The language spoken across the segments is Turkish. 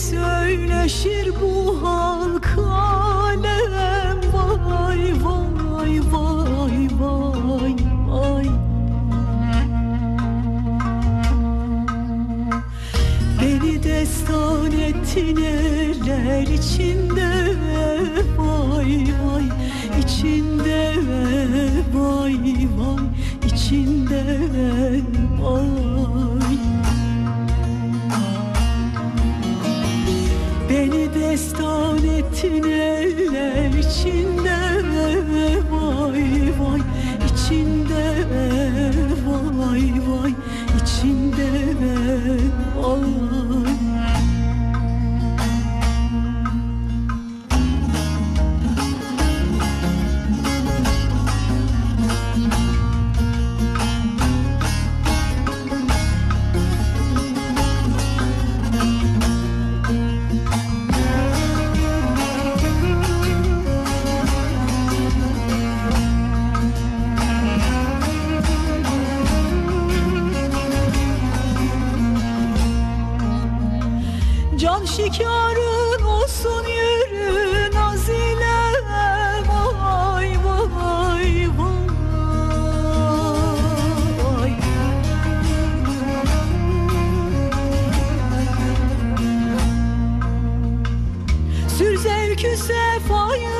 söyleşir bu halk alem. Vay vay vay vay vay. Beni destan ettin eller içinde. Vay vay içinde. Vay vay içinde. Vay Beni destan ettin eller içinde Vay vay içinde Vay vay içinde Vay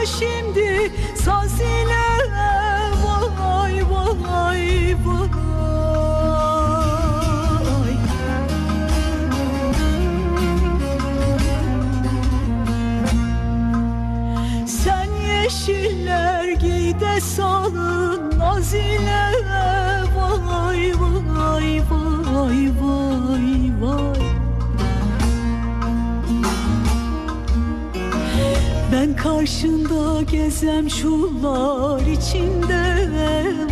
şimdi? Saz ile Vay vay vay. Sen yeşiller giy de salın naz ile Vay vay vay vay Ben karşında gezem şullar içinde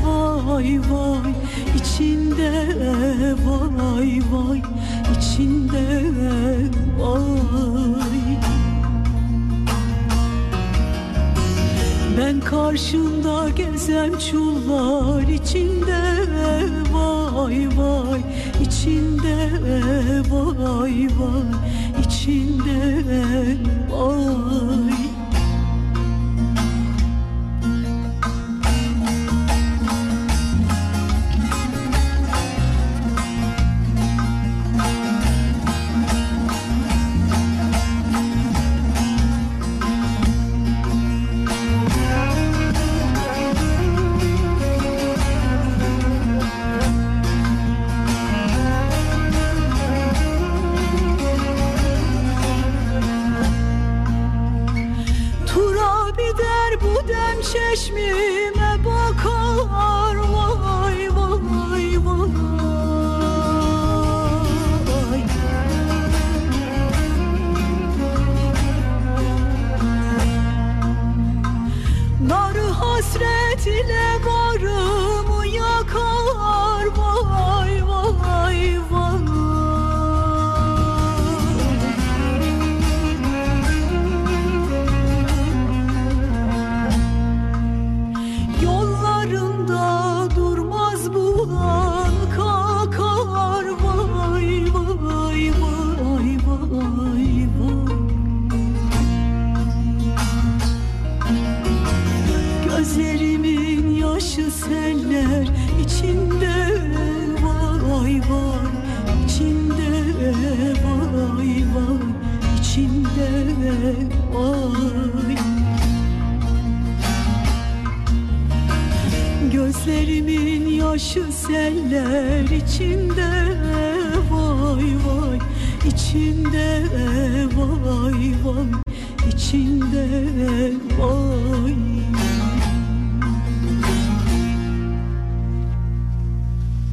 Vay vay. İçinde Vay vay. İçinde Vay. Ben karşında gezem çullar içinde Vay vay. İçinde Vay vay. İçinde Vay بودم چشمیم با کار Gözlerimin yaşı seller içinde. Vay vay içinde Vay vay içinde Vay